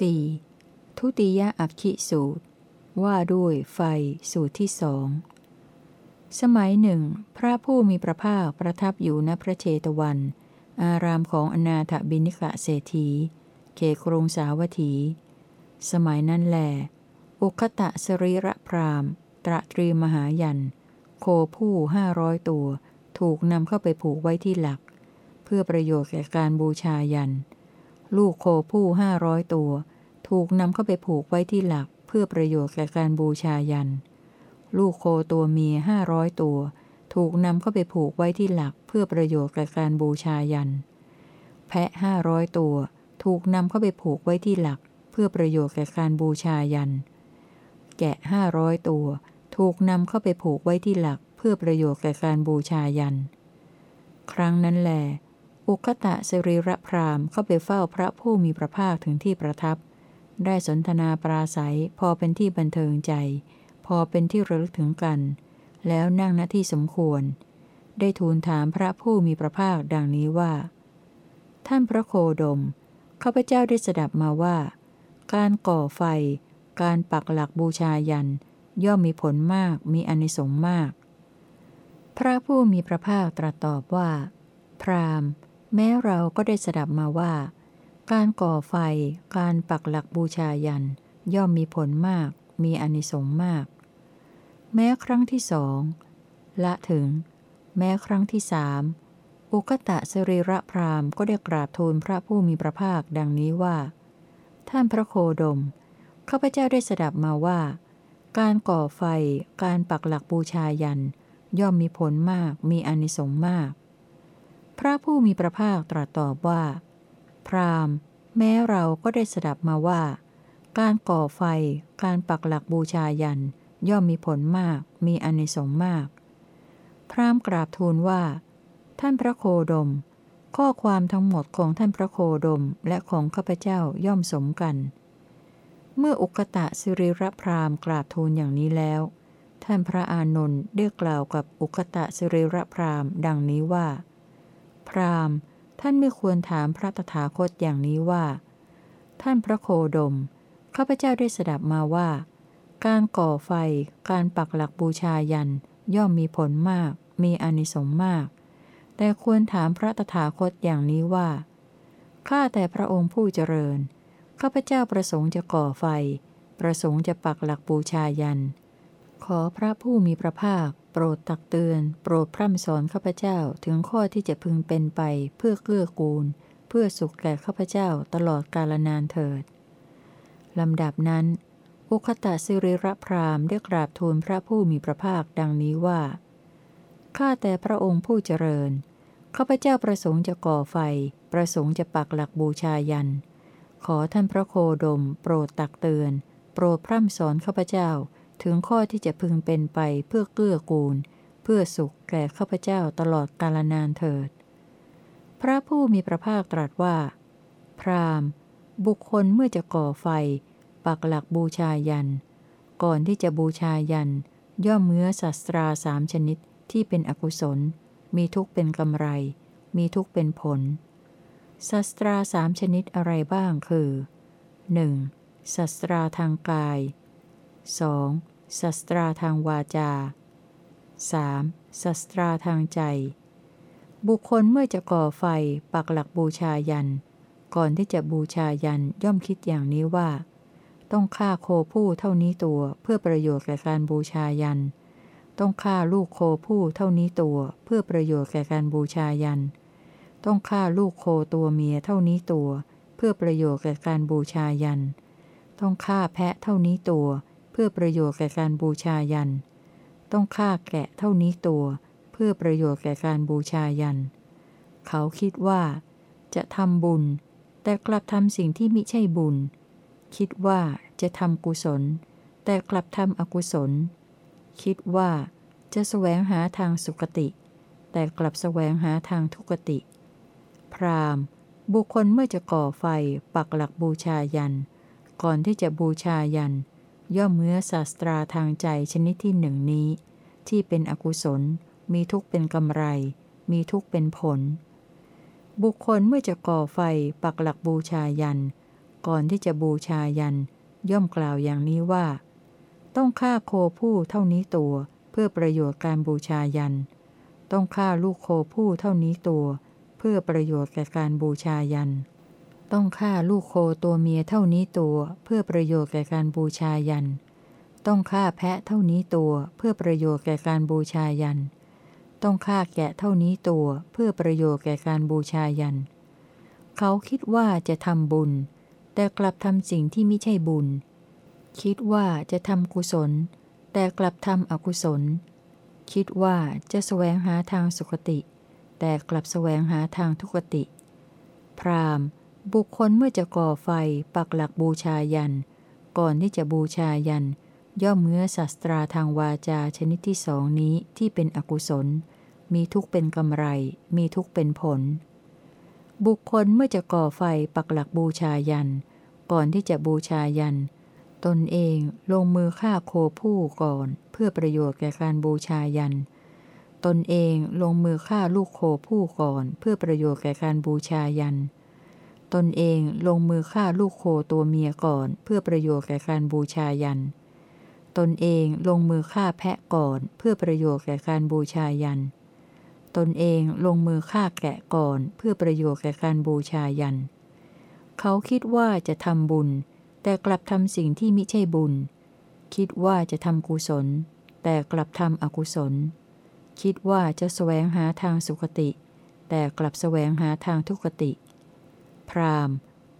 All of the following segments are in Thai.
4. ทุติยอักขิสูตร ว่าด้วยไฟสูตรที่สอง สมัยหนึ่ง พระผู้มีพระภาคประทับอยู่ณพระเชตวัน อารามของอนาถบิณิกะเศรษฐีเขครุงสาวัตถี สมัยนั้นแลอุคตะสรีระพรามตระตรีมหายัน โคผู้ห้าร้อยตัว ถูกนำเข้าไปผูกไว้ที่หลัก เพื่อประโยชน์แก่การบูชายัน ลูกโคผู้ห้าร้อยตัว ถูกนำเข้าไปผูกไว้ที่หลักเพื่อประโยชน์แก่การบูชายัน ลูกโคตัวเมียห้าร้อยตัว ถูกนำเข้าไปผูกไว้ที่หลักเพื่อประโยชน์แก่การบูชายัน แพะห้าร้อยตัว ถูกนำเข้าไปผูกไว้ที่หลัก เพื่อประโยชน์แก่การบูชายัน แกะห้าร้อยตัว ถูกนำเข้าไปผูกไว้ที่หลัก เพื่อประโยชน์แก่การบูชายัน ครั้งนั้นแหลอุคตะสรีระพรามเข้าไปเฝ้าพระผู้มีพระภาคถึงที่ประทับ ได้สนทนาปราศัยพอเป็นที่บันเทิงใจ พอเป็นที่ระลึกถึงกัน แล้วนั่งณที่สมควร ได้ทูลถามพระผู้มีพระภาคดังนี้ว่า ท่านพระโคดมข้าพเจ้าได้สดับมาว่า การก่อไฟ การปักหลักบูชายัน ย่อมมีผลมากมีอนิสงส์มาก พระผู้มีพระภาคตรัสตอบว่า พราหมณ์ แม้เราก็ได้สดับมาว่า การก่อไฟ การปักหลักบูชายัน ย่อมมีผลมาก มีอนิสงส์มาก แม้ครั้งที่สอง ละถึง แม้ครั้งที่สามอุกตะสรีระพรามก็ได้กราบทูลพระผู้มีพระภาคดังนี้ว่า ท่านพระโคดม ข้าพเจ้าได้สดับมาว่า การก่อไฟ การปักหลักบูชายัน ย่อมมีผลมาก มีอนิสงส์มาก พระผู้มีพระภาคตรัสตอบว่า พราหมณ์ แม้เราก็ได้สดับมาว่า การก่อไฟ การปักหลักบูชายัน ย่อมมีผลมาก มีอนิสงส์มาก พราหมณ์กราบทูลว่า ท่านพระโคดม ข้อความทั้งหมดของท่านพระโคดมและของข้าพเจ้าย่อมสมกัน เมื่ออุกตะสิริรพราหม์กราบทูลอย่างนี้แล้ว ท่านพระอานนท์ได้กล่าวกับอุกตะสิริรพราหม์ดังนี้ว่า พราหมณ์ ท่านไม่ควรถามพระตถาคตอย่างนี้ว่า ท่านพระโคดม ข้าพเจ้าได้สดับมาว่า การก่อไฟ การปักหลักบูชายัน ย่อมมีผลมาก มีอนิสงส์มาก แต่ควรถามพระตถาคตอย่างนี้ว่า ข้าแต่พระองค์ผู้เจริญ ข้าพเจ้าประสงค์จะก่อไฟ ประสงค์จะปักหลักบูชายัน ขอพระผู้มีพระภาค โปรดตักเตือน โปรดพร่ำสอนข้าพเจ้าถึงข้อที่จะพึงเป็นไปเพื่อเกื้อกูล เพื่อสุขแก่ข้าพเจ้าตลอดกาลนานเถิด ลำดับนั้น อุคตะสิริรพรามได้กราบทูลพระผู้มีพระภาคดังนี้ว่า ข้าแต่พระองค์ผู้เจริญ ข้าพเจ้าประสงค์จะก่อไฟ ประสงค์จะปักหลักบูชายัน ขอท่านพระโคดม โปรดตักเตือน โปรดพร่ำสอนข้าพเจ้า ถึงข้อที่จะพึงเป็นไปเพื่อเกื้อกูล เพื่อสุขแก่ข้าพเจ้าตลอดกาลนานเถิด พระผู้มีพระภาคตรัสว่า พราหมณ์บุคคลเมื่อจะก่อไฟ ปักหลักบูชายัน ก่อนที่จะบูชายัน ย่อมเมื้อสัตราสามชนิดที่เป็นอกุศล มีทุกเป็นกำไร มีทุกเป็นผลสัตราสามชนิดอะไรบ้างคือ 1. สัตราทางกาย 2. สัสตราทางวาจา 3. สัสตราทางใจ บุคคลเมื่อจะก่อไฟปักหลักบูชายัน ก่อนที่จะบูชายันย่อมคิดอย่างนี้ว่า ต้องฆ่าโคผู้เท่านี้ตัวเพื่อประโยชน์แก่การบูชายัน ต้องฆ่าลูกโคผู้เท่านี้ตัวเพื่อประโยชน์แก่การบูชายัน ต้องฆ่าลูกโคตัวเมียเท่านี้ตัว เพื่อประโยชน์แก่การบูชายัน ต้องฆ่าแพะเท่านี้ตัวเพื่อประโยชน์แก่การบูชายัน ต้องฆ่าแกะเท่านี้ตัว เพื่อประโยชน์แก่การบูชายัน เขาคิดว่า จะทำบุญ แต่กลับทำสิ่งที่มิใช่บุญ คิดว่าจะทำกุศล แต่กลับทำอกุศล คิดว่าจะแสวงหาทางสุคติ แต่กลับแสวงหาทางทุกติ พราหมณ์ บุคคลเมื่อจะก่อไฟปักหลักบูชายัน ก่อนที่จะบูชายัน ย่อมเมื่อศาสตราทางใจชนิดที่หนึ่งนี้ ที่เป็นอกุศล มีทุกข์เป็นกำไร มีทุกข์เป็นผล บุคคลเมื่อจะก่อไฟปักหลักบูชายัน ก่อนที่จะบูชายัน ย่อมกล่าวอย่างนี้ว่า ต้องฆ่าโคผู้เท่านี้ตัว เพื่อประโยชน์การบูชายัน ต้องฆ่าลูกโคผู้เท่านี้ตัว เพื่อประโยชน์แก่การบูชายัน ต้องฆ่าลูกโคตัวเมียเท่านี้ตัว เพื่อประโยชน์แก่การบูชายัน ต้องฆ่าแพะเท่านี้ตัวเพื่อประโยชน์แก่การบูชายัน ต้องฆ่าแกะเท่านี้ตัวเพื่อประโยชน์แก่การบูชายัน เขาคิดว่าจะทำบุญ แต่กลับทำสิ่งที่ไม่ใช่บุญ คิดว่าจะทำกุศล แต่กลับทำอกุศล คิดว่าจะแสวงหาทางสุคติ แต่กลับแสวงหาทางทุกติ พราม บุคคลเมื่อจะก่อไฟปักหลักบูชายัน ก่อนที่จะบูชายัน ย่อมเมื่อศาสตราทางวาจาชนิดที่สองนี้ที่เป็นอกุศล มีทุกเป็นกำไร มีทุกเป็นผล บุคคลเมื่อจะก่อไฟปักหลักบูชายัน ก่อนที่จะบูชายัน ตนเองลงมือฆ่าโคผู้ก่อน เพื่อประโยชน์แก่การบูชายัน ตนเองลงมือฆ่าลูกโคผู้ก่อน เพื่อประโยชน์แก่การบูชายัน ตนเองลงมือฆ่าลูกโคตัวเมียก่อน เพื่อประโยชน์แก่การบูชายัน ตนเองลงมือฆ่าแพะก่อน เพื่อประโยชน์แก่การบูชายัน ตนเองลงมือฆ่าแกะก่อน เพื่อประโยชน์แก่การบูชายัน เขาคิดว่าจะทำบุญ แต่กลับทำสิ่งที่มิใช่บุญ คิดว่าจะทำกุศล แต่กลับทำอกุศล คิดว่าจะแสวงหาทางสุคติ แต่กลับแสวงหาทางทุกติ พราม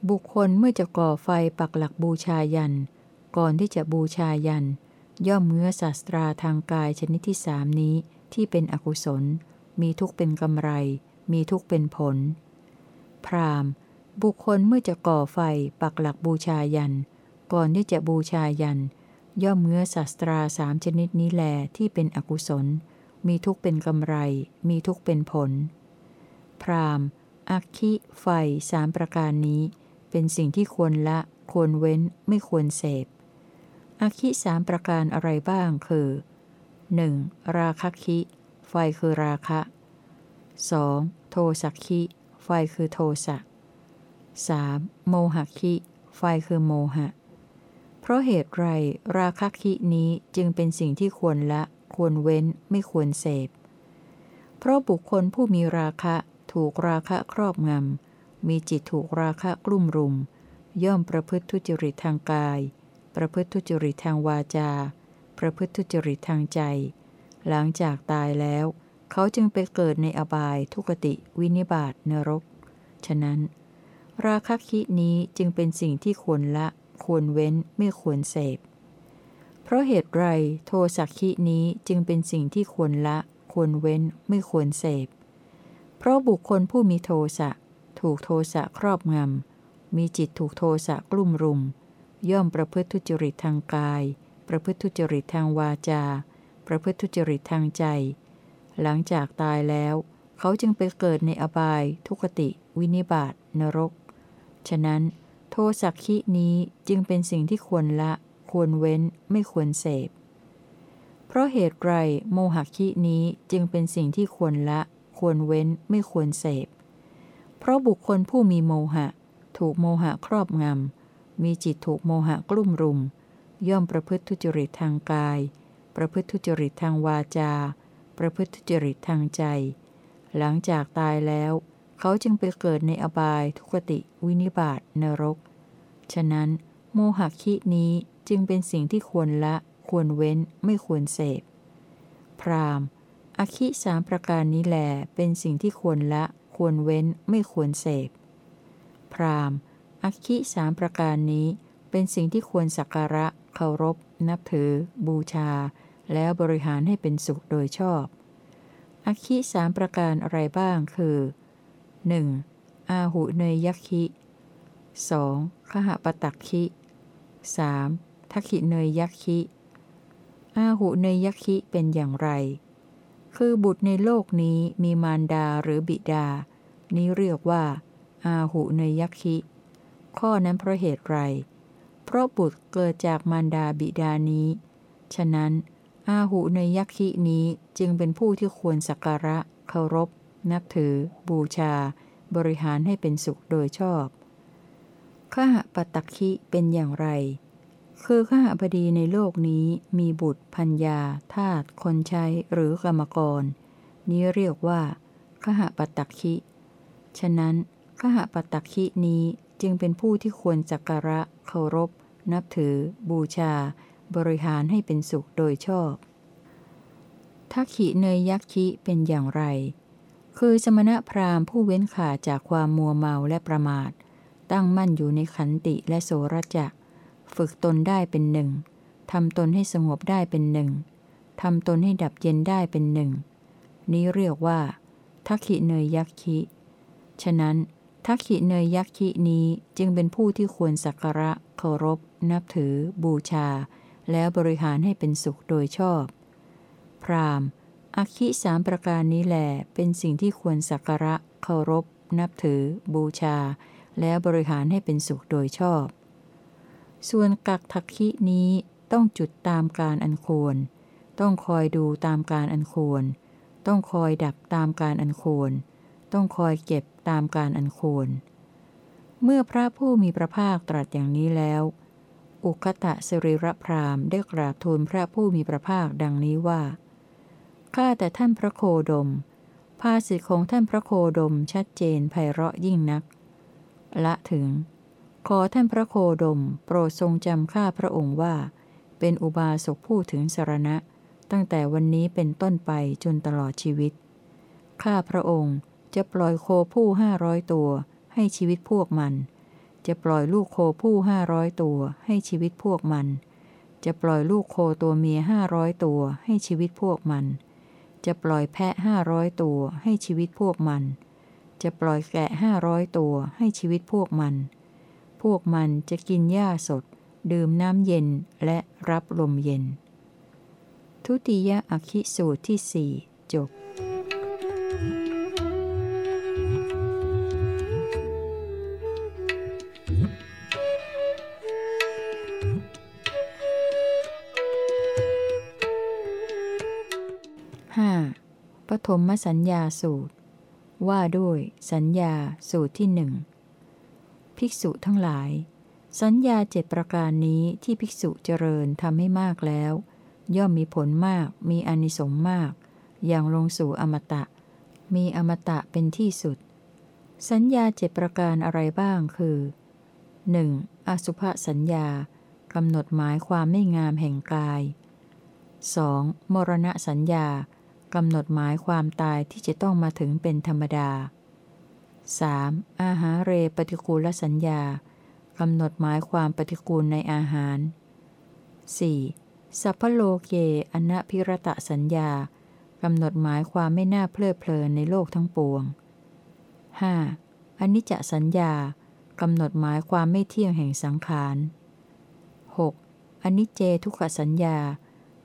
บุคคลเมื่อจะก่อไฟปักหลักบูชายัน ก่อนที่จะบูชายัน ย่อมเมื่อศาสตราทางกายชนิดที่สามนี้ที่เป็นอกุศล มีทุกเป็นกำไร มีทุกเป็นผล พรามบุคคลเมื่อจะก่อไฟปักหลักบูชายัน ก่อนที่จะบูชายัน ย่อมเมื่อศาสตราสามชนิดนี้แลที่เป็นอกุศล มีทุกเป็นกำไร มีทุกเป็นผล พราม อักขิไฟสามประการนี้ เป็นสิ่งที่ควรละ ควรเว้นไม่ควรเสพอักขิสามประการอะไรบ้างคือ 1. ราคคิ ไฟคือราคะ 2. โทสักคิ ไฟคือโทสะ 3. โมหคิ ไฟคือโมหะ เพราะเหตุไรราคคินี้จึงเป็นสิ่งที่ควรละ ควรเว้นไม่ควรเสพ เพราะบุคคลผู้มีราคะ ถูกราคะครอบงำ มีจิตถูกราคะกลุ่มรุม ย่อมประพฤติทุจริตทางกาย ประพฤติทุจริตทางวาจา ประพฤติทุจริตทางใจ หลังจากตายแล้ว เขาจึงไปเกิดในอบายทุกติวินิบาตนรก ฉะนั้น ราคะคินี้จึงเป็นสิ่งที่ควรละ ควรเว้นไม่ควรเสพ เพราะเหตุไรโทสักคินี้จึงเป็นสิ่งที่ควรละ ควรเว้นไม่ควรเสพ เพราะบุคคลผู้มีโทสะถูกโทสะครอบงำ มีจิตถูกโทสะกลุ่มรุม ย่อมประพฤติทุจริตทางกาย ประพฤติทุจริตทางวาจา ประพฤติทุจริตทางใจ หลังจากตายแล้ว เขาจึงไปเกิดในอบาย ทุกติ วินิบาตนรก ฉะนั้น โทสักขินี้จึงเป็นสิ่งที่ควรละ ควรเว้นไม่ควรเสพ เพราะเหตุไรโมหคินี้จึงเป็นสิ่งที่ควรละ ควรเว้นไม่ควรเสพ เพราะบุคคลผู้มีโมหะ ถูกโมหะครอบงำ มีจิตถูกโมหะกลุ่มรุม ย่อมประพฤติทุจริตทางกาย ประพฤติทุจริตทางวาจา ประพฤติทุจริตทางใจ หลังจากตายแล้ว เขาจึงไปเกิดในอบายทุกติ วินิบาตนรก ฉะนั้น โมหะคินี้จึงเป็นสิ่งที่ควรละ ควรเว้นไม่ควรเสพ พราม อคิสามประการนี้แหลเป็นสิ่งที่ควรละควรเว้นไม่ควรเสพ พรามอคิสามประการนี้ เป็นสิ่งที่ควรสักการะ เคารพ นับถือ บูชา แล้วบริหารให้เป็นสุขโดยชอบอคิสามประการอะไรบ้างคือ 1. อาหุเนยยักขิ 2. ขหปตักขิ 3. ทักขิเนยยักขิอาหุเนยยักขิเป็นอย่างไร คือบุตรในโลกนี้มีมารดาหรือบิดา นี้เรียกว่า อาหุเนยยักขิข้อนั้นเพราะเหตุไร เพราะบุตรเกิดจากมารดาบิดานี้ ฉะนั้น อาหุเนยยักขินี้จึงเป็นผู้ที่ควรสักการะ เคารพ นับถือ บูชา บริหารให้เป็นสุขโดยชอบขหปตักคิเป็นอย่างไร คือขหบดีในโลกนี้มีบุตรพัญญาทาสคนใช้หรือกรรมกร นี้เรียกว่าขหปตักคิ ฉะนั้นขหปตักคินี้จึงเป็นผู้ที่ควรสักการะเคารพ นับถือ บูชา บริหารให้เป็นสุขโดยชอบทักขิเนยยักขิเป็นอย่างไร คือสมณะพราหมณ์ผู้เว้นขาจากความมัวเมาและประมาท ตั้งมั่นอยู่ในขันติและโสรจะ ฝึกตนได้เป็นหนึ่งทำตนให้สงบได้เป็นหนึ่งทำตนให้ดับเย็นได้เป็นหนึ่ง นี้เรียกว่าทักขิเนยยักขิ ฉะนั้นทักขิเนยยักขินี้จึงเป็นผู้ที่ควรสักการะเคารพ นับถือ บูชา แล้วบริหารให้เป็นสุขโดยชอบ พราหมณ์อคิสามประการนี้แหลเป็นสิ่งที่ควรสักการะเคารพ นับถือ บูชา แล้วบริหารให้เป็นสุขโดยชอบ ส่วนกักทักคินี้ต้องจุดตามการอันควร ต้องคอยดูตามการอันควร ต้องคอยดับตามการอันควร ต้องคอยเก็บตามการอันควร เมื่อพระผู้มีพระภาคตรัสอย่างนี้แล้ว อุคตะสิริรพรามได้กราบทูลพระผู้มีพระภาคดังนี้ว่า ข้าแต่ท่านพระโคดม ภาษิตของท่านพระโคดมชัดเจนไพเราะยิ่งนัก ละถึง ขอท่านพระโคดม โปรดทรงจำข้าพระองค์ว่า เป็นอุบาสกผู้ถึงสารณะ ตั้งแต่วันนี้เป็นต้นไปจนตลอดชีวิต ข้าพระองค์จะปล่อยโคผู้ห้าร้อยตัว ให้ชีวิตพวกมัน จะปล่อยลูกโคผู้ห้าร้อยตัว ให้ชีวิตพวกมัน จะปล่อยลูกโคตัวเมียห้าร้อยตัวให้ชีวิตพวกมัน จะปล่อยแพะห้าร้อยตัวให้ชีวิตพวกมัน จะปล่อยแกะห้าร้อยตัวให้ชีวิตพวกมัน พวกมันจะกินหญ้าสด ดื่มน้ำเย็นและรับลมเย็น ทุติยอคิสูตรที่สี่จบปฐมสัญญาสูตร ว่าด้วยสัญญาสูตรที่หนึ่ง ภิกษุทั้งหลาย สัญญาเจ็ดประการนี้ที่ภิกษุเจริญทำให้มากแล้ว ย่อมมีผลมาก มีอนิสงส์มาก อย่างลงสู่อมตะ มีอมตะเป็นที่สุด สัญญาเจ็ดประการอะไรบ้างคือ 1. อสุภสัญญากำหนดหมายความไม่งามแห่งกาย 2. มรณะสัญญากำหนดหมายความตายที่จะต้องมาถึงเป็นธรรมดา 3. อาหารเรปฏิกูลสัญญากำหนดหมายความปฏิกูลในอาหาร 4. สัพพโลเกอนะพิรตะสัญญากำหนดหมายความไม่น่าเพลิดเพลินในโลกทั้งปวง 5. อนิจจสัญญากำหนดหมายความไม่เที่ยงแห่งสังขาร 6. อนิจเจทุกขสัญญา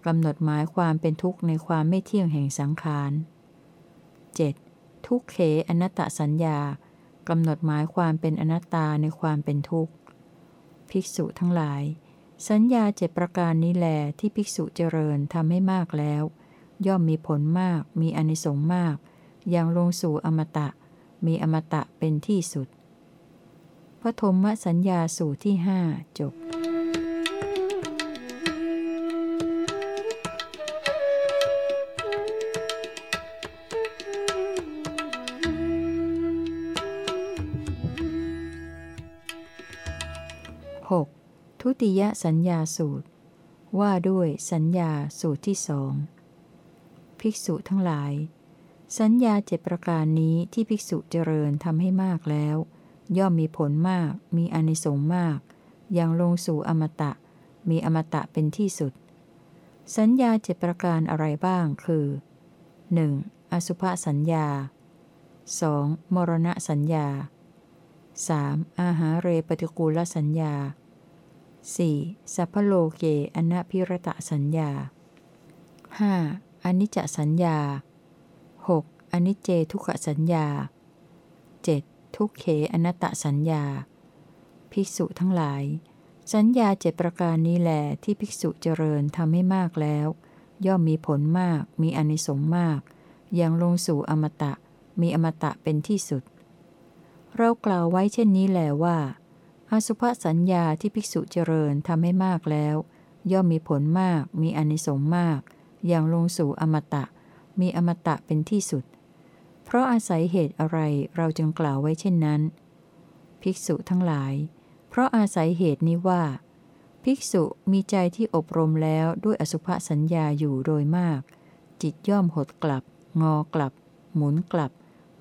กำหนดหมายความเป็นทุกข์ในความไม่เที่ยงแห่งสังขาร 7. ทุกเขอนัตตสัญญากำหนดหมายความเป็นอนัตตาในความเป็นทุกข์ ภิกษุทั้งหลาย สัญญาเจ็ดประการนี้แลที่ภิกษุเจริญทำให้มากแล้ว ย่อมมีผลมากมีอนิสงส์มาก อย่างลงสู่อมตะ มีอมตะเป็นที่สุดพระธมสัญญาสู่ที่หจบ ติยสัญญาสูตร ว่าด้วยสัญญาสูตรที่สองภิกษุทั้งหลาย สัญญาเจ็ประการนี้ที่ภิกษุเจริญทำให้มากแล้ว ย่อมมีผลมาก มีอนิสงส์มากอย่างลงสู่อมตะ มีอมตะเป็นที่สุด สัญญาเจ็ประการอะไรบ้างคือ 1. อสุภสัญญา 2. มรณะสัญญา 3. อาหาเรปฏิกูลสัญญา 4. สัพพโลเกอนะพิรตสัญญา 5. อนิจจสัญญา 6. อนิจเจทุกขสัญญา 7. ทุกเขอนัตตสัญญา ภิกษุทั้งหลาย สัญญาเจ็ดประการนี้แหลที่ภิกษุเจริญทำให้มากแล้ว ย่อมมีผลมากมีอนิสงมากย่างลงสู่อมตะ มีอมตะเป็นที่สุด เรากล่าวไว้เช่นนี้แหลว่า อสุภสัญญาที่ภิกษุเจริญทำให้มากแล้ว ย่อมมีผลมาก มีอนิสงส์มาก อย่างลงสู่อมตะ มีอมตะเป็นที่สุด เพราะอาศัยเหตุอะไรเราจึงกล่าวไว้เช่นนั้น ภิกษุทั้งหลาย เพราะอาศัยเหตุนี้ว่า ภิกษุมีใจที่อบรมแล้วด้วยอสุภสัญญาอยู่โดยมาก จิตย่อมหดกลับ งอกลับ หมุนกลับ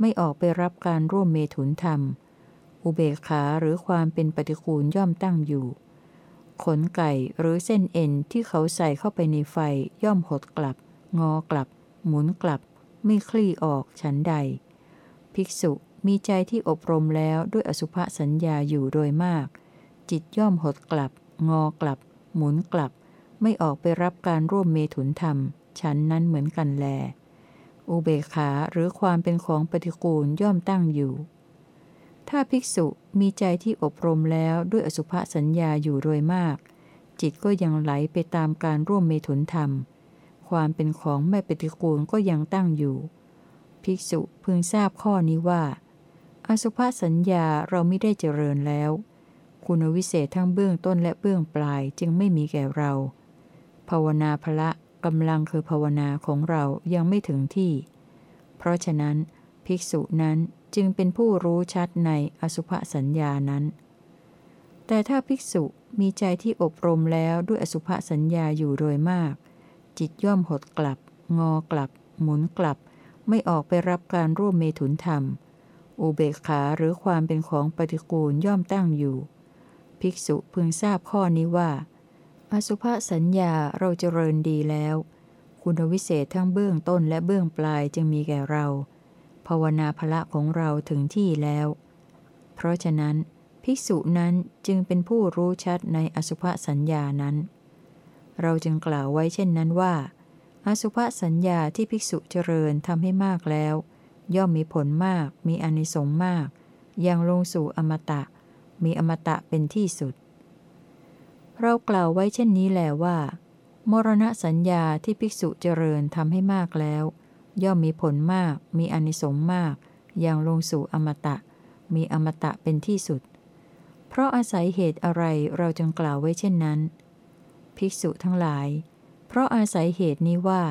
ไม่ออกไปรับการร่วมเมถุนธรรม อุเบกขาหรือความเป็นปฏิคูลย่อมตั้งอยู่ ขนไก่หรือเส้นเอ็นที่เขาใส่เข้าไปในไฟย่อมหดกลับ งอกลับ หมุนกลับ ไม่คลี่ออกฉันใด ภิกษุมีใจที่อบรมแล้วด้วยอสุภสัญญาอยู่โดยมาก จิตย่อมหดกลับ งอกลับ หมุนกลับ ไม่ออกไปรับการร่วมเมถุนธรรม ฉันนั้นเหมือนกันแล อุเบกขาหรือความเป็นของปฏิกูลย่อมตั้งอยู่ ถ้าภิกษุมีใจที่อบรมแล้วด้วยอสุภสัญญาอยู่โดยมาก จิตก็ยังไหลไปตามการร่วมเมถุนธรรม ความเป็นของไม่ปฏิกูลก็ยังตั้งอยู่ ภิกษุพึงทราบข้อนี้ว่า อสุภสัญญาเราไม่ได้เจริญแล้ว คุณวิเศษทั้งเบื้องต้นและเบื้องปลายจึงไม่มีแก่เรา ภาวนาพละกำลังคือภาวนาของเรายังไม่ถึงที่ เพราะฉะนั้น ภิกษุนั้น จึงเป็นผู้รู้ชัดในอสุภสัญญานั้น แต่ถ้าภิกษุมีใจที่อบรมแล้วด้วยอสุภสัญญาอยู่โดยมาก จิตย่อมหดกลับ งอกลับ หมุนกลับ ไม่ออกไปรับการร่วมเมถุนธรรม อุเบกขาหรือความเป็นของปฏิกูลย่อมตั้งอยู่ ภิกษุพึงทราบข้อนี้ว่า อสุภสัญญาเราเจริญดีแล้ว คุณวิเศษทั้งเบื้องต้นและเบื้องปลายจึงมีแก่เรา ภาวนาภละของเราถึงที่แล้ว เพราะฉะนั้น ภิกษุนั้นจึงเป็นผู้รู้ชัดในอสุภสัญญานั้น เราจึงกล่าวไว้เช่นนั้นว่า อสุภสัญญาที่ภิกษุเจริญทำให้มากแล้ว ย่อมมีผลมากมีอนิสงส์มากยังลงสู่อมตะ มีอมตะเป็นที่สุด เรากล่าวไว้เช่นนี้แหละว่า มรณะสัญญาที่ภิกษุเจริญทำให้มากแล้ว ย่อมมีผลมาก มีอนิสงส์มาก อย่างลงสู่อมตะ มีอมตะเป็นที่สุด เพราะอาศัยเหตุอะไรเราจึงกล่าวไว้เช่นนั้น ภิกษุทั้งหลาย เพราะอาศัยเหตุนี้ว่า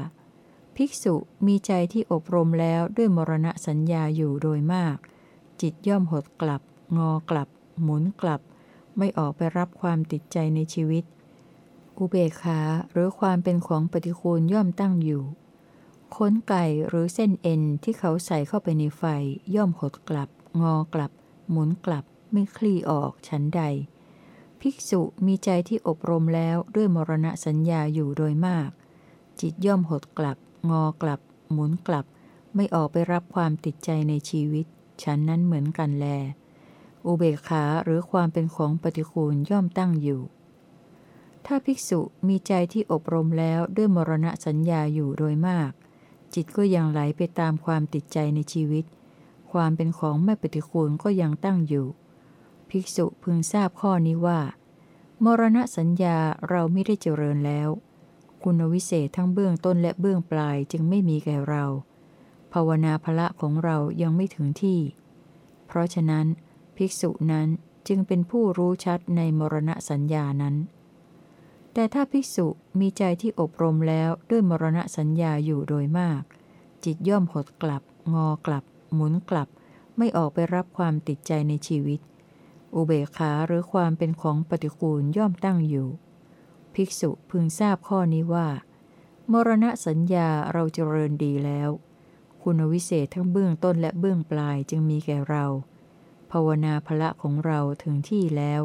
ภิกษุมีใจที่อบรมแล้วด้วยมรณะสัญญาอยู่โดยมาก จิตย่อมหดกลับ งอกลับ หมุนกลับ ไม่ออกไปรับความติดใจในชีวิต อุเบกขาหรือความเป็นของปฏิคูลย่อมตั้งอยู่ ขนไก่หรือเส้นเอ็นที่เขาใส่เข้าไปในไฟ ย่อมหดกลับ งอกลับ หมุนกลับ ไม่คลี่ออกชั้นใด ภิกษุมีใจที่อบรมแล้วด้วยมรณะสัญญาอยู่โดยมาก จิตย่อมหดกลับ งอกลับ หมุนกลับ ไม่ออกไปรับความติดใจในชีวิต ฉันนั้นเหมือนกันแล อุเบกขาหรือความเป็นของปฏิคูลย่อมตั้งอยู่ถ้าภิกษุมีใจที่อบรมแล้วด้วยมรณะสัญญาอยู่โดยมาก จิตก็ยังไหลไปตามความติดใจในชีวิต ความเป็นของไม่ปฏิคูลก็ยังตั้งอยู่ ภิกษุพึงทราบข้อนี้ว่า มรณะสัญญาเราไม่ได้เจริญแล้ว คุณวิเศษทั้งเบื้องต้นและเบื้องปลายจึงไม่มีแก่เรา ภาวนาภละของเรายังไม่ถึงที่ เพราะฉะนั้น ภิกษุนั้นจึงเป็นผู้รู้ชัดในมรณะสัญญานั้น แต่ถ้าภิกษุมีใจที่อบรมแล้วด้วยมรณะสัญญาอยู่โดยมาก จิตย่อมหดกลับ งอกลับ หมุนกลับ ไม่ออกไปรับความติดใจในชีวิต อุเบกขาหรือความเป็นของปฏิกูลย่อมตั้งอยู่ ภิกษุพึงทราบข้อนี้ว่า มรณะสัญญาเราเจริญดีแล้ว คุณวิเศษทั้งเบื้องต้นและเบื้องปลายจึงมีแก่เรา ภาวนาภละของเราถึงที่แล้ว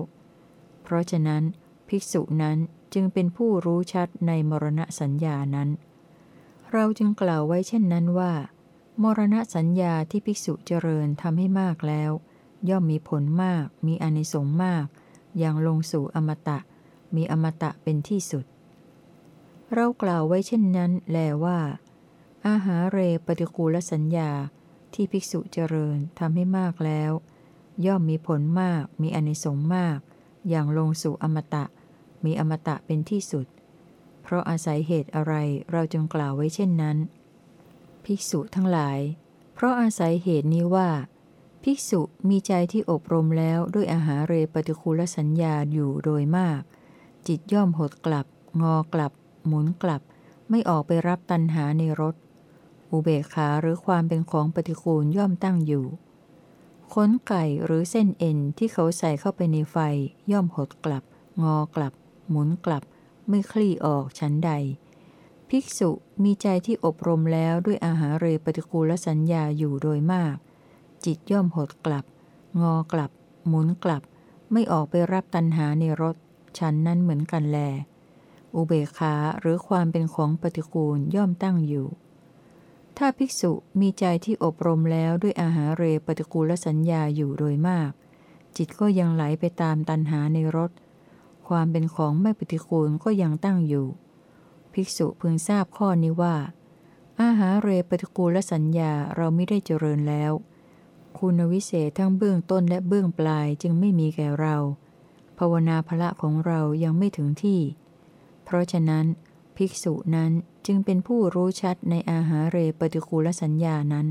เพราะฉะนั้นภิกษุนั้น จึงเป็นผู้รู้ชัดในมรณะสัญญานั้น เราจึงกล่าวไว้เช่นนั้นว่า มรณะสัญญาที่ภิกษุเจริญทำให้มากแล้ว ย่อมมีผลมากมีอนิสงส์มาก อย่างลงสู่อมตะ มีอมตะเป็นที่สุด เรากล่าวไว้เช่นนั้นแลว่า อาหาเรปฏิกูลสัญญาที่ภิกษุเจริญทำให้มากแล้ว ย่อมมีผลมากมีอนิสงส์มาก อย่างลงสู่อมตะ มีอมตะเป็นที่สุด เพราะอาศัยเหตุอะไรเราจึงกล่าวไว้เช่นนั้น ภิกษุทั้งหลาย เพราะอาศัยเหตุนี้ว่า ภิกษุมีใจที่อบรมแล้วด้วยอาหารเรปฏิคูลสัญญาอยู่โดยมาก จิตย่อมหดกลับ งอกลับ หมุนกลับ ไม่ออกไปรับตันหาในรสอุเบกขาหรือความเป็นของปฏิคูลย่อมตั้งอยู่ขนไก่หรือเส้นเอ็นที่เขาใส่เข้าไปในไฟย่อมหดกลับ งอกลับ หมุนกลับไม่คลี่ออกชั้นใด ภิกษุมีใจที่อบรมแล้วด้วยอาหารเรปฏิกูลสัญญาอยู่โดยมาก จิตย่อมหดกลับ งอกลับ หมุนกลับ ไม่ออกไปรับตันหาในรถฉันนั้นเหมือนกันแล อุเบกขาหรือความเป็นของปฏิกูลย่อมตั้งอยู่ ถ้าภิกษุมีใจที่อบรมแล้วด้วยอาหารเรปฏิกูลสัญญาอยู่โดยมาก จิตก็ยังไหลไปตามตันหาในรถ ความเป็นของไม่ปฏิกูลก็ยังตั้งอยู่ ภิกษุพึงทราบข้อนี้ว่า อาหารเรปฏิกูละสัญญาเราไม่ได้เจริญแล้ว คุณวิเศษทั้งเบื้องต้นและเบื้องปลายจึงไม่มีแก่เรา ภาวนาภละของเรายังไม่ถึงที่ เพราะฉะนั้น ภิกษุนั้นจึงเป็นผู้รู้ชัดในอาหารเรปฏิคูลสัญญานั้น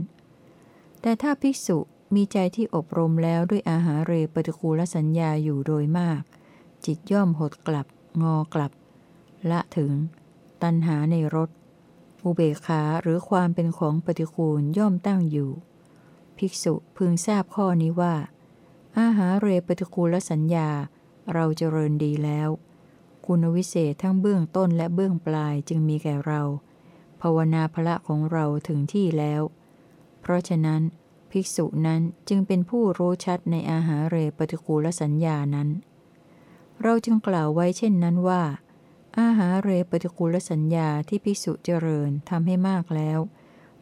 แต่ถ้าภิกษุมีใจที่อบรมแล้วด้วยอาหารเรปฏิคูลสัญญาอยู่โดยมาก จิตย่อมหดกลับ งอกลับ ละถึง ตัณหาในรสอุเบกขาหรือความเป็นของปฏิคูลย่อมตั้งอยู่ ภิกษุพึงทราบข้อนี้ว่า อาหารเรปฏิคูลสัญญาเราเจริญดีแล้ว คุณวิเศษทั้งเบื้องต้นและเบื้องปลายจึงมีแก่เรา ภาวนาพระของเราถึงที่แล้ว เพราะฉะนั้น ภิกษุนั้นจึงเป็นผู้รู้ชัดในอาหารเรปฏิกูลสัญญานั้น เราจึงกล่าวไว้เช่นนั้นว่า อาหารเรปฏิกูลสัญญาที่ภิกษุเจริญทำให้มากแล้ว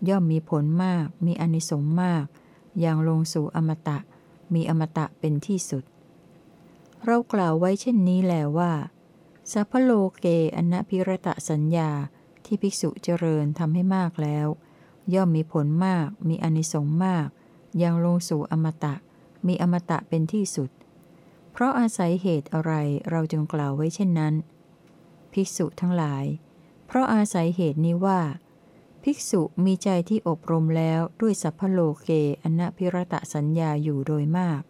ย่อมมีผลมาก มีอนิสงส์มาก อย่างลงสู่อมตะ มีอมตะเป็นที่สุด เรากล่าวไว้เช่นนี้แหลว่าสัพโลเกอนะพิรตะสัญญาที่ภิกษุเจริญทำให้มากแล้ว ย่อมมีผลมาก มีอนิสงส์มาก ยังลงสู่อมตะ มีอมตะเป็นที่สุด เพราะอาศัยเหตุอะไรเราจึงกล่าวไว้เช่นนั้น ภิกษุทั้งหลาย เพราะอาศัยเหตุนี้ว่า ภิกษุมีใจที่อบรมแล้วด้วยสัพพโลเกอนะพิรตะสัญญาอยู่โดยมาก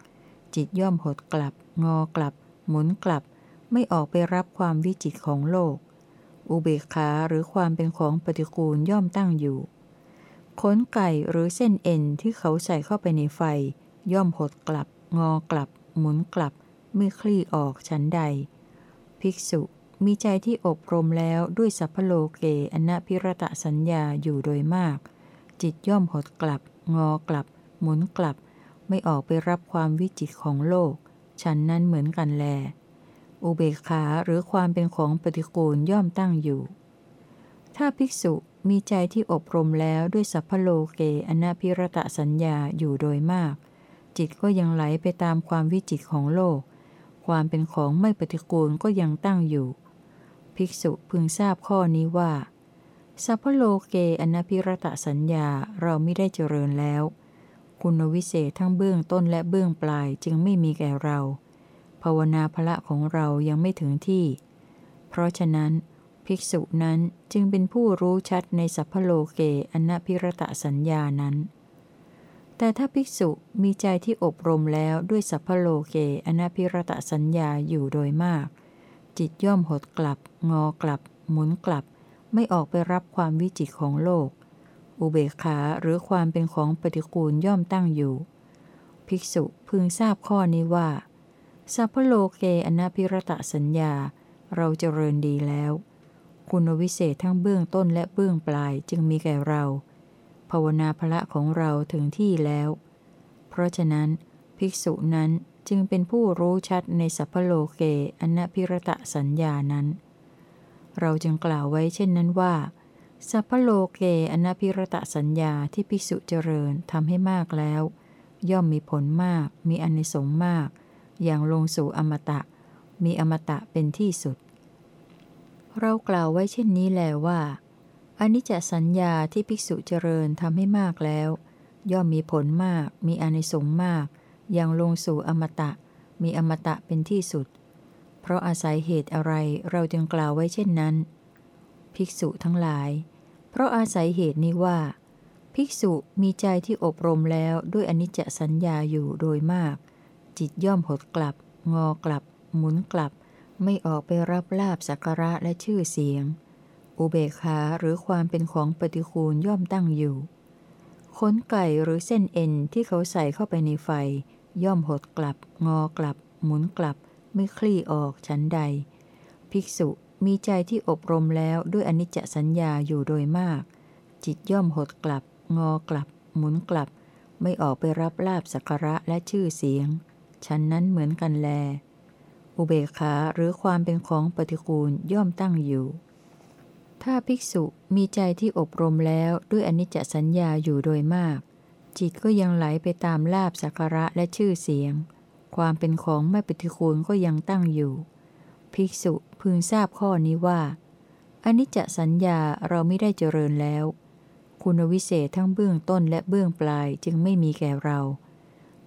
จิตย่อมหดกลับ งอกลับ หมุนกลับ ไม่ออกไปรับความวิจิตของโลก อุเบกขาหรือความเป็นของปฏิกูลย่อมตั้งอยู่ขนไก่หรือเส้นเอ็นที่เขาใส่เข้าไปในไฟ ย่อมหดกลับ งอกลับ หมุนกลับ ไม่คลี่ออกชั้นใด ภิกษุมีใจที่อบรมแล้วด้วยสัพพโลเกอนะพิรตะสัญญาอยู่โดยมาก จิตย่อมหดกลับ งอกลับ หมุนกลับ ไม่ออกไปรับความวิจิตของโลก ฉันนั้นเหมือนกันแล อุเบกขาหรือความเป็นของปฏิกูลย่อมตั้งอยู่ ถ้าภิกษุมีใจที่อบรมแล้วด้วยสัพพโลเกอนาพิรตะสัญญาอยู่โดยมาก จิตก็ยังไหลไปตามความวิจิตของโลก ความเป็นของไม่ปฏิกูลก็ยังตั้งอยู่ ภิกษุพึงทราบข้อนี้ว่า สัพพโลเกอนาพิรตสัญญาเราไม่ได้เจริญแล้ว คุณวิเศษทั้งเบื้องต้นและเบื้องปลายจึงไม่มีแก่เรา ภาวนาภละของเรายังไม่ถึงที่ เพราะฉะนั้น ภิกษุนั้นจึงเป็นผู้รู้ชัดในสัพพโลเกอนะพิรตสัญญานั้น แต่ถ้าภิกษุมีใจที่อบรมแล้วด้วยสัพพโลเกอนะพิรตสัญญาอยู่โดยมาก จิตย่อมหดกลับ งอกลับ หมุนกลับ ไม่ออกไปรับความวิจิตของโลก อุเบกขาหรือความเป็นของปฏิกูลย่อมตั้งอยู่ ภิกษุพึงทราบข้อนี้ว่า สัพพโลเกอนาพิรตสัญญา เราเจริญดีแล้ว คุณวิเศษทั้งเบื้องต้นและเบื้องปลายจึงมีแก่เรา ภาวนาภละของเราถึงที่แล้ว เพราะฉะนั้น ภิกษุนั้นจึงเป็นผู้รู้ชัดในสัพพโลเกอนาพิรตะสัญญานั้น เราจึงกล่าวไว้เช่นนั้นว่า สัพพโลเกอนาพิรตะสัญญาที่ภิกษุเจริญทำให้มากแล้ว ย่อมมีผลมาก มีอนิสงส์มาก อย่างลงสู่อมตะ มีอมตะเป็นที่สุด เรากล่าวไว้เช่นนี้แลว่า อนิจจสัญญาที่ภิกษุเจริญทำให้มากแล้ว ย่อมมีผลมาก มีอนิสงส์มากย่างลงสู่อมตะ มีอมตะเป็นที่สุด เพราะอาศัยเหตุอะไรเราจึงกล่าวไว้เช่นนั้น ภิกษุทั้งหลาย เพราะอาศัยเหตุนี้ว่าภภิกษุมีใจที่อบรมแล้วด้วยอนิจจสัญญาอยู่โดยมาก จิตย่อมหดกลับ งอกลับ หมุนกลับ ไม่ออกไปรับลาบสักการะและชื่อเสียง อุเบกขาหรือความเป็นของปฏิคูลย่อมตั้งอยู่ขนไก่หรือเส้นเอ็นที่เขาใส่เข้าไปในไฟ ย่อมหดกลับ งอกลับ หมุนกลับ ไม่คลี่ออกชั้นใด ภิกษุมีใจที่อบรมแล้วด้วยอนิจจสัญญาอยู่โดยมาก จิตย่อมหดกลับ งอกลับ หมุนกลับ ไม่ออกไปรับลาบสักการะและชื่อเสียง ชั้นนั้นเหมือนกันแล อุเบกขาหรือความเป็นของปฏิกูลย่อมตั้งอยู่ ถ้าภิกษุมีใจที่อบรมแล้วด้วยอนิจจสัญญาอยู่โดยมาก จิตก็ยังไหลไปตามลาบสักระและชื่อเสียง ความเป็นของไม่ปฏิคูลก็ยังตั้งอยู่ ภิกษุพึงทราบข้อนี้ว่าอนิจจสัญญาเราไม่ได้เจริญแล้ว คุณวิเศษทั้งเบื้องต้นและเบื้องปลายจึงไม่มีแก่เรา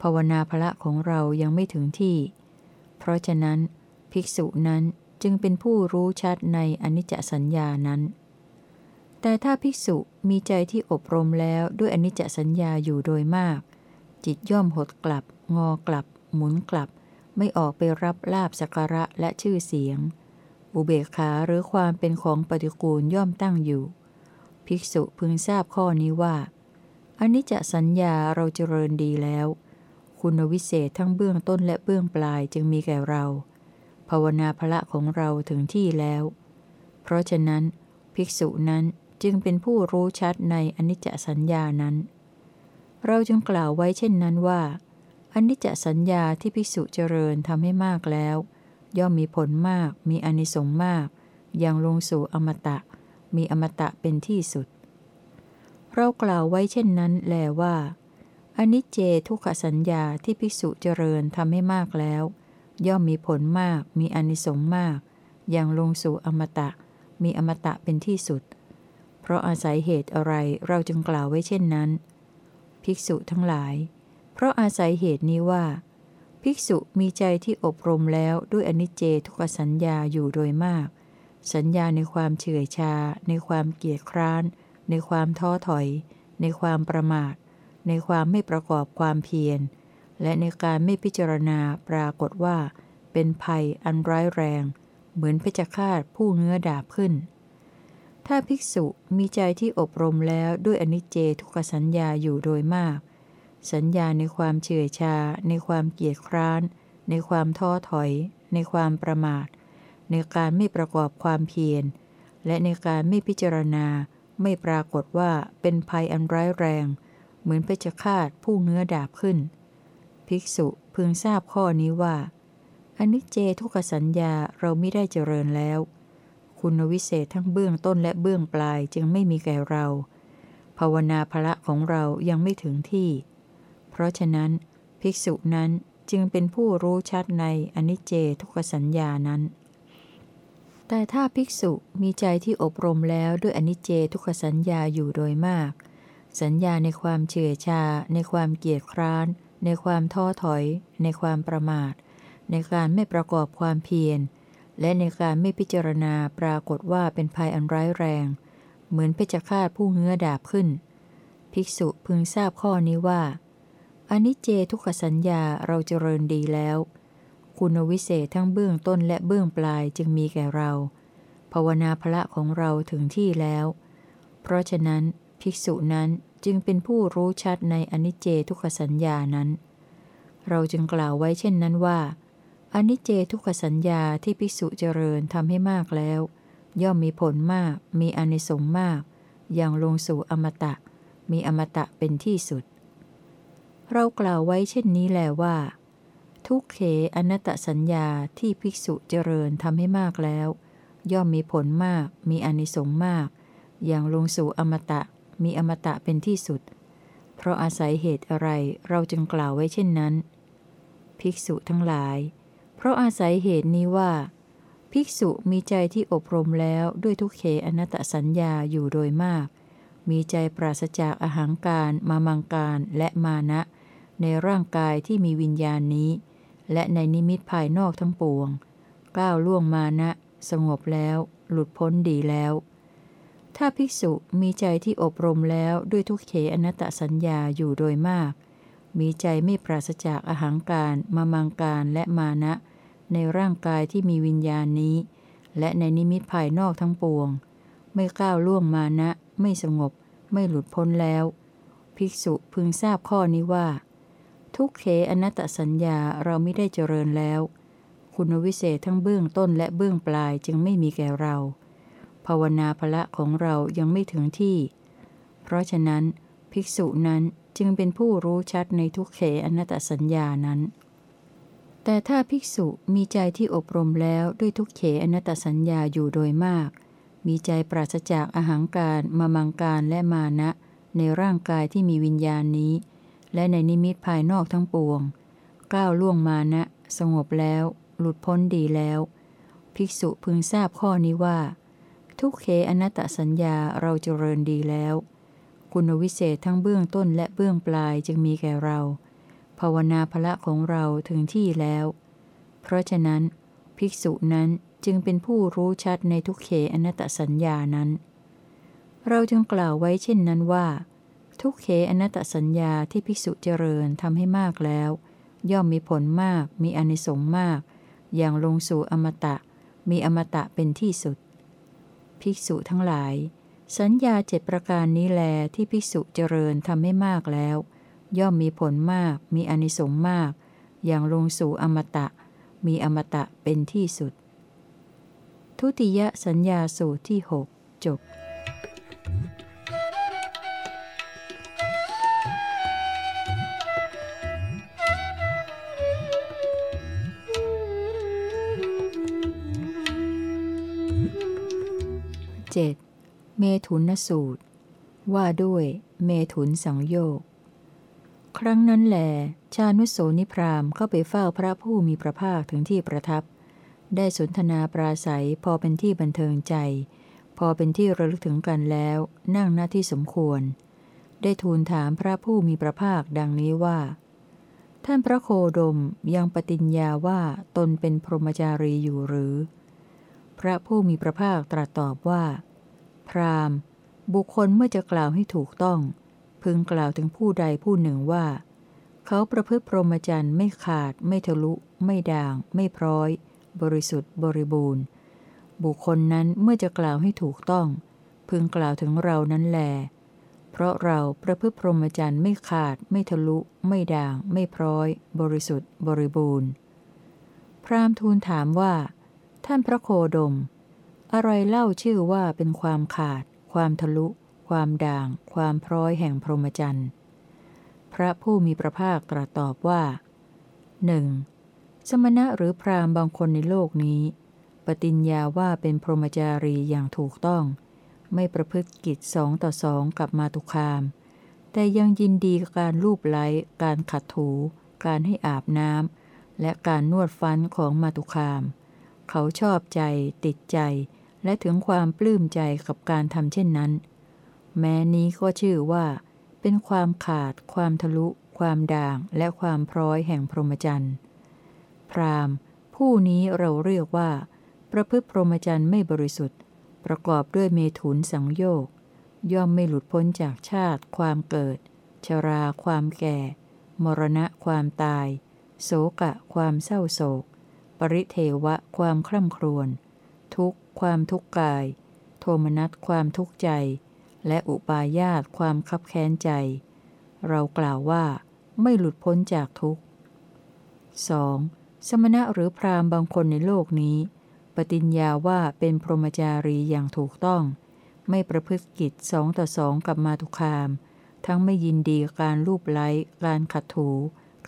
ภาวนาภละของเรายังไม่ถึงที่ เพราะฉะนั้น ภิกษุนั้น จึงเป็นผู้รู้ชัดในอนิจจสัญญานั้น แต่ถ้าภิกษุมีใจที่อบรมแล้วด้วยอนิจจสัญญาอยู่โดยมาก จิตย่อมหดกลับ งอกลับ หมุนกลับ ไม่ออกไปรับลาบสักการะและชื่อเสียง อุเบกขาหรือความเป็นของปฏิกูลย่อมตั้งอยู่ ภิกษุพึงทราบข้อนี้ว่าอนิจจสัญญาเราเจริญดีแล้ว คุณวิเศษทั้งเบื้องต้นและเบื้องปลายจึงมีแก่เรา ภาวนาภละของเราถึงที่แล้ว เพราะฉะนั้น ภิกษุนั้นจึงเป็นผู้รู้ชัดในอนิจจสัญญานั้น เราจึงกล่าวไว้เช่นนั้นว่าอนิจจสัญญาที่ภิกษุเจริญทำให้มากแล้ว ย่อมมีผลมากมีอนิสงส์มาก ยังลงสู่อมตะ มีอมตะเป็นที่สุด เรากล่าวไว้เช่นนั้นแลว่าอนิจเจทุกขสัญญาที่ภิกษุเจริญทำให้มากแล้ว ย่อมมีผลมาก มีอนิสงส์มาก อยังลงสู่อมตะ มีอมตะเป็นที่สุด เพราะอาศัยเหตุอะไรเราจึงกล่าวไว้เช่นนั้น ภิกษุทั้งหลาย เพราะอาศัยเหตุนี้ว่า ภิกษุมีใจที่อบรมแล้วด้วยอนิจเจทุกสัญญาอยู่โดยมาก สัญญาในความเฉื่อยชา ในความเกียจคร้าน ในความท้อถอย ในความประมาท ในความไม่ประกอบความเพียร และในการไม่พิจารณาปรากฏว่า เป็นภัยอันร้ายแรง เหมือนเพชฌฆาตผู้เงื้อดาบขึ้น ถ้าภิกษุมีใจที่อบรมแล้วด้วยอนิจเจทุกสัญญาอยู่โดยมาก สัญญาในความเฉื่อยชา ในความเกียจคร้าน ในความท้อถอย ในความประมาท ในการไม่ประกอบความเพียร และในการไม่พิจารณา ไม่ปรากฏว่าเป็นภัยอันร้ายแรง เหมือนเพชฌฆาตผู้เงื้อดาบขึ้น ภิกษุพึงทราบข้อนี้ว่า อนิจเจทุกขสัญญาเราไม่ได้เจริญแล้ว คุณวิเศษทั้งเบื้องต้นและเบื้องปลายจึงไม่มีแก่เรา ภาวนาภละของเรายังไม่ถึงที่ เพราะฉะนั้น ภิกษุนั้นจึงเป็นผู้รู้ชัดในอนิจเจทุกขสัญญานั้น แต่ถ้าภิกษุมีใจที่อบรมแล้วด้วยอนิจเจทุกขสัญญาอยู่โดยมาก สัญญาในความเฉื่อยชาในความเกียจคร้าน ในความท้อถอย ในความประมาท ในการไม่ประกอบความเพียร และในการไม่พิจารณาปรากฏว่าเป็นภัยอันร้ายแรง เหมือนเพชฌฆาตผู้เงื้อดาบขึ้น ภิกษุพึงทราบข้อนี้ว่าอนิจเจทุกขสัญญาเราเจริญดีแล้ว คุณวิเศษทั้งเบื้องต้นและเบื้องปลายจึงมีแก่เรา ภาวนาภละของเราถึงที่แล้ว เพราะฉะนั้นภิกษุนั้น จึงเป็นผู้รู้ชัดในอนิจเจทุกขสัญญานั้น เราจึงกล่าวไว้เช่นนั้นว่า อนิจเจทุกขสัญญาที่ภิกษุเจริญทำให้มากแล้ว ย่อมมีผลมาก มีอนิสงส์มาก อย่างลงสู่อมตะ มีอมตะเป็นที่สุด เรากล่าวไว้เช่นนี้แลว่า ทุกเขอนัตตสัญญาที่ภิกษุเจริญทำให้มากแล้ว ย่อมมีผลมาก มีอนิสงส์มาก อย่างลงสู่อมตะ มีอมตะเป็นที่สุด เพราะอาศัยเหตุอะไรเราจึงกล่าวไว้เช่นนั้น ภิกษุทั้งหลาย เพราะอาศัยเหตุนี้ว่า ภิกษุมีใจที่อบรมแล้วด้วยทุกเขอนัตสัญญาอยู่โดยมาก มีใจปราศจากอาหางการมามังการและมานะ ในร่างกายที่มีวิญญาณนี้ และในนิมิตภายนอกทั้งปวง ก้าวล่วงมานะ สงบแล้ว หลุดพ้นดีแล้ว ถ้าภิกษุมีใจที่อบรมแล้วด้วยทุกเขอนัตตสัญญาอยู่โดยมาก มีใจไม่ปราศจากอาหางการมามังการและมานะ ในร่างกายที่มีวิญญาณนี้ และในนิมิตภายนอกทั้งปวง ไม่ก้าวล่วงมานะ ไม่สงบ ไม่หลุดพ้นแล้ว ภิกษุพึงทราบข้อนี้ว่า ทุกเขอนัตตสัญญาเราไม่ได้เจริญแล้ว คุณวิเศษทั้งเบื้องต้นและเบื้องปลายจึงไม่มีแก่เรา ภาวนาภละของเรายังไม่ถึงที่ เพราะฉะนั้น ภิกษุนั้นจึงเป็นผู้รู้ชัดในทุกเขอนัตตสัญญานั้น แต่ถ้าภิกษุมีใจที่อบรมแล้วด้วยทุกเขอนัตสัญญาอยู่โดยมาก มีใจปราศจากอาหางการมามังการและมานะ ในร่างกายที่มีวิญญาณนี้ และในนิมิตภายนอกทั้งปวง ก้าวล่วงมานะ สงบแล้ว หลุดพ้นดีแล้ว ภิกษุพึงทราบข้อนี้ว่า ทุกเขอนัตตสัญญาเราเจริญดีแล้ว คุณวิเศษทั้งเบื้องต้นและเบื้องปลายจึงมีแก่เรา ภาวนาภละของเราถึงที่แล้ว เพราะฉะนั้น ภิกษุนั้นจึงเป็นผู้รู้ชัดในทุกเขอนัตตสัญญานั้น เราจึงกล่าวไว้เช่นนั้นว่า ทุกเขอนัตตสัญญาที่ภิกษุเจริญทำให้มากแล้ว ย่อมมีผลมาก มีอนิสงส์มาก อย่างลงสู่อมตะ มีอมตะเป็นที่สุด ภิกษุทั้งหลาย สัญญาเจ็ดประการนี้แลที่ภิกษุเจริญทำให้มากแล้ว ย่อมมีผลมากมีอนิสงส์มาก อย่างลงสู่อมตะ มีอมตะเป็นที่สุด ทุติยสัญญาสูตรที่หกจบ จ็ดเมถุนสูตร ว่าด้วย เมถุนสังโยกครั้งนั้นแหลชานุโสนิพรามเข้าไปเฝ้าพระผู้มีพระภาคถึงที่ประทับ ได้สนทนาปราศัยพอเป็นที่บันเทิงใจ พอเป็นที่ระลึกถึงกันแล้ว นั่งหน้าที่สมควร ได้ทูลถามพระผู้มีพระภาคดังนี้ว่า ท่านพระโคดมยังปฏิญญาว่าตนเป็นพรหมจารีอยู่หรือ พระผู้มีพระภาคตรัสตอบว่า พราหมณ์ บุคคลเมื่อจะกล่าวให้ถูกต้อง พึงกล่าวถึงผู้ใดผู้หนึ่งว่า เขาประพฤติพรหมจรรย์ไม่ขาด ไม่ทะลุ ไม่ด่าง ไม่พร้อย บริสุทธิ์ บริบูรณ์ บุคคลนั้นเมื่อจะกล่าวให้ถูกต้อง พึงกล่าวถึงเรานั้นแล เพราะเราประพฤติพรหมจรรย์ไม่ขาด ไม่ทะลุ ไม่ด่าง ไม่พร้อย บริสุทธิ์ บริบูรณ์ พราหมณ์ทูลถามว่า ท่านพระโคดม อะไรเล่าชื่อว่าเป็นความขาด ความทะลุ ความด่าง ความพร้อยแห่งพรหมจรรย์ พระผู้มีพระภาคตรัสตอบว่าหนึ่งสมณะหรือพราหมณ์บางคนในโลกนี้ ปฏิญญาว่าเป็นพรหมจารีอย่างถูกต้อง ไม่ประพฤติกิจสองต่อสองกับมาตุคาม แต่ยังยินดีกับการลูบไล้ การขัดถู การให้อาบน้ำและการนวดฟันของมาตุคาม เขาชอบใจ ติดใจ และถึงความปลื้มใจกับการทำเช่นนั้น แม้นี้ก็ชื่อว่า เป็นความขาด ความทะลุ ความด่าง และความพร้อยแห่งพรหมจรรย์ พรามผู้นี้เราเรียกว่า ประพฤติพรหมจรรย์ไม่บริสุทธิ์ ประกอบด้วยเมถุนสังโยก ย่อมไม่หลุดพ้นจากชาติ ความเกิด ชรา ความแก่ มรณะ ความตาย โศกะ ความเศร้าโศก ปริเทวะ ความคร่ำครวญ ทุกข ความทุกข์กาย โทมนัสความทุกข์ใจ และอุปาญาตความคับแค้นใจ เรากล่าวว่า ไม่หลุดพ้นจากทุกข์ 2. สมณะหรือพรามบางคนในโลกนี้ ปฏิญญาว่าเป็นพรหมจารีอย่างถูกต้อง ไม่ประพฤติกิจสองต่อสองกับมาตุคาม ทั้งไม่ยินดีการลูบไล้ การขัดถู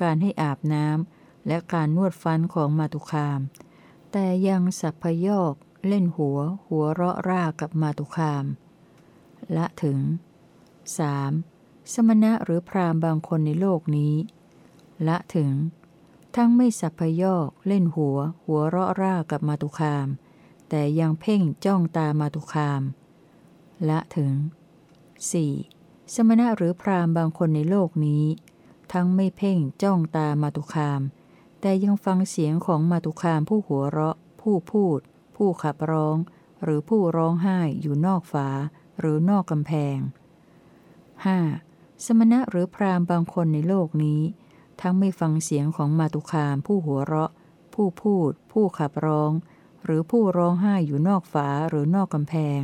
การให้อาบน้ำและการนวดฟันของมาตุคาม แต่ยังสัพพยอก เล่นหัว หัวเราะร่ากับมาตุคาม ละถึง 3. สมณะหรือพรามบางคนในโลกนี้ ละถึง ทั้งไม่สัพยอกเล่นหัว หัวเราะร่ากับมาตุคาม แต่ยังเพ่งจ้องตามาตุคาม ละถึง 4. สมณะหรือพรามบางคนในโลกนี้ ทั้งไม่เพ่งจ้องตามาตุคาม แต่ยังฟังเสียงของมาตุคามผู้หัวเราะ ผู้พูด ผู้ขับร้อง หรือผู้ร้องไห้อยู่นอกฝา หรือนอกกำแพง 5. สมณะหรือพราหมณ์บางคนในโลกนี้ ทั้งไม่ฟังเสียงของมาตุคามผู้หัวเราะ ผู้พูด ผู้ขับร้อง หรือผู้ร้องไห้อยู่นอกฝาหรือนอกกำแพง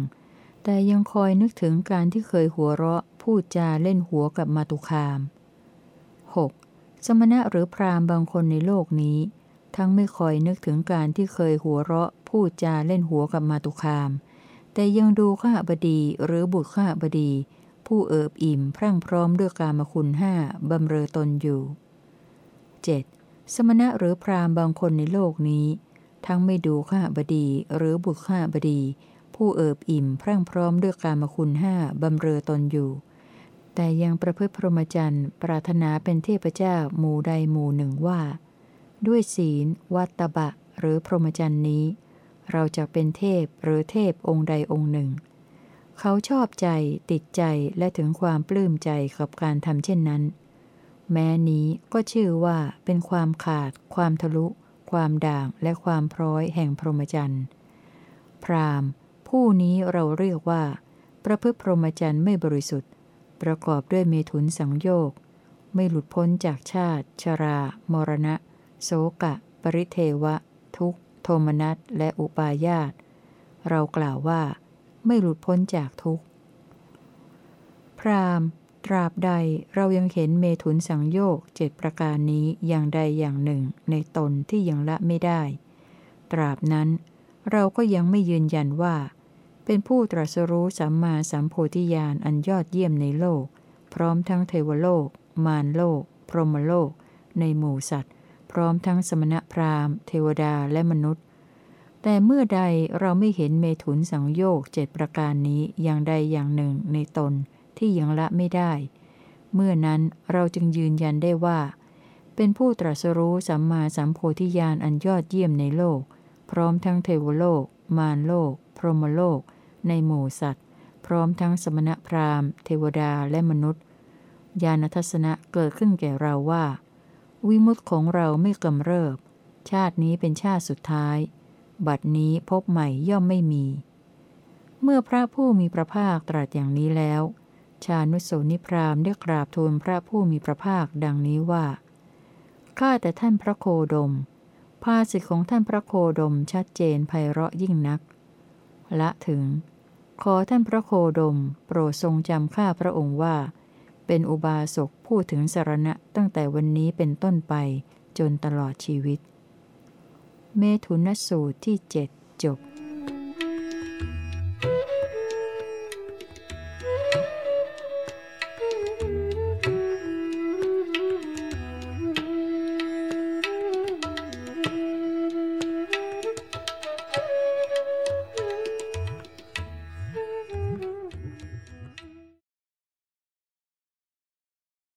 แต่ยังคอยนึกถึงการที่เคยหัวเราะ พูดจาเล่นหัวกับมาตุคาม 6. สมณะหรือพราหมณ์บางคนในโลกนี้ ทั้งไม่คอยนึกถึงการที่เคยหัวเราะ พูดจาเล่นหัวกับมาตุคาม แต่ยังดูข้าบดีหรือบุตรข้าบดี ผู้เอิบอิ่มพรั่งพร้อมด้วยกามคุณห้าบำเรอตนอยู่ 7. สมณะหรือพราหมณ์บางคนในโลกนี้ ทั้งไม่ดูข้าบดีหรือบุตรข้าบดี ผู้เอิบอิ่มพรั่งพร้อมด้วยกามคุณห้าบำเรอตนอยู่ แต่ยังประพฤติพรหมจรรย์ ปรารถนาเป็นเทพเจ้าหมู่ใดหมู่หนึ่งว่า ด้วยศีล วัตตบะ หรือพรหมจรรย์นี้ เราจะเป็นเทพหรือเทพองค์ใดองค์หนึ่ง เขาชอบใจติดใจและถึงความปลื้มใจกับการทำเช่นนั้น แม้นี้ก็ชื่อว่าเป็นความขาด ความทะลุ ความด่างและความพร้อยแห่งพรหมจรรย์พรามผู้นี้เราเรียกว่า ประพฤติพรหมจรรย์ไม่บริสุทธิ์ ประกอบด้วยเมถุนสังโยก ไม่หลุดพ้นจากชาติ ชรา มรณะ โสกะ ปริเทวะ ทุกข โทมนัสและอุปาญาต เรากล่าวว่า ไม่หลุดพ้นจากทุกข์ พรามตราบใดเรายังเห็นเมถุนสังโยกเจ็ดประการนี้อย่างใดอย่างหนึ่งในตนที่ยังละไม่ได้ ตราบนั้นเราก็ยังไม่ยืนยันว่า เป็นผู้ตรัสรู้สัมมาสัมโพธิญาณอันยอดเยี่ยมในโลก พร้อมทั้งเทวโลก มารโลก พรหมโลก ในหมู่สัตว์ พร้อมทั้งสมณพราหมณ์ เทวดาและมนุษย์ แต่เมื่อใดเราไม่เห็นเมถุนสังโยกเจ็ดประการนี้อย่างใดอย่างหนึ่งในตนที่ยังละไม่ได้ เมื่อนั้นเราจึงยืนยันได้ว่า เป็นผู้ตรัสรู้สัมมาสัมโพธิญาณอันยอดเยี่ยมในโลก พร้อมทั้งเทวโลก มารโลก พรหมโลก ในหมู่สัตว์ พร้อมทั้งสมณพราหมณ์ เทวดาและมนุษย์ ญาณทัศนะเกิดขึ้นแก่เราว่า วิมุตของเราไม่กำเริบ ชาตินี้เป็นชาติสุดท้าย บัดนี้พบใหม่ย่อมไม่มี เมื่อพระผู้มีพระภาคตรัสอย่างนี้แล้ว ชานุโสนิพรามได้กราบทูลพระผู้มีพระภาคดังนี้ว่า ข้าแต่ท่านพระโคดม ภาสิทธิของท่านพระโคดมชัดเจนไพเราะยิ่งนัก ละถึง ขอท่านพระโคดม โปรดทรงจำข้าพระองค์ว่า เป็นอุบาสกพูดถึงสารณะตั้งแต่วันนี้เป็นต้นไปจนตลอดชีวิต เมถุนสูตรที่เจ็ดจบ